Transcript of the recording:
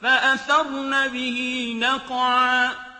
فَأَثَرْنَ بِهِ نَقْعًا.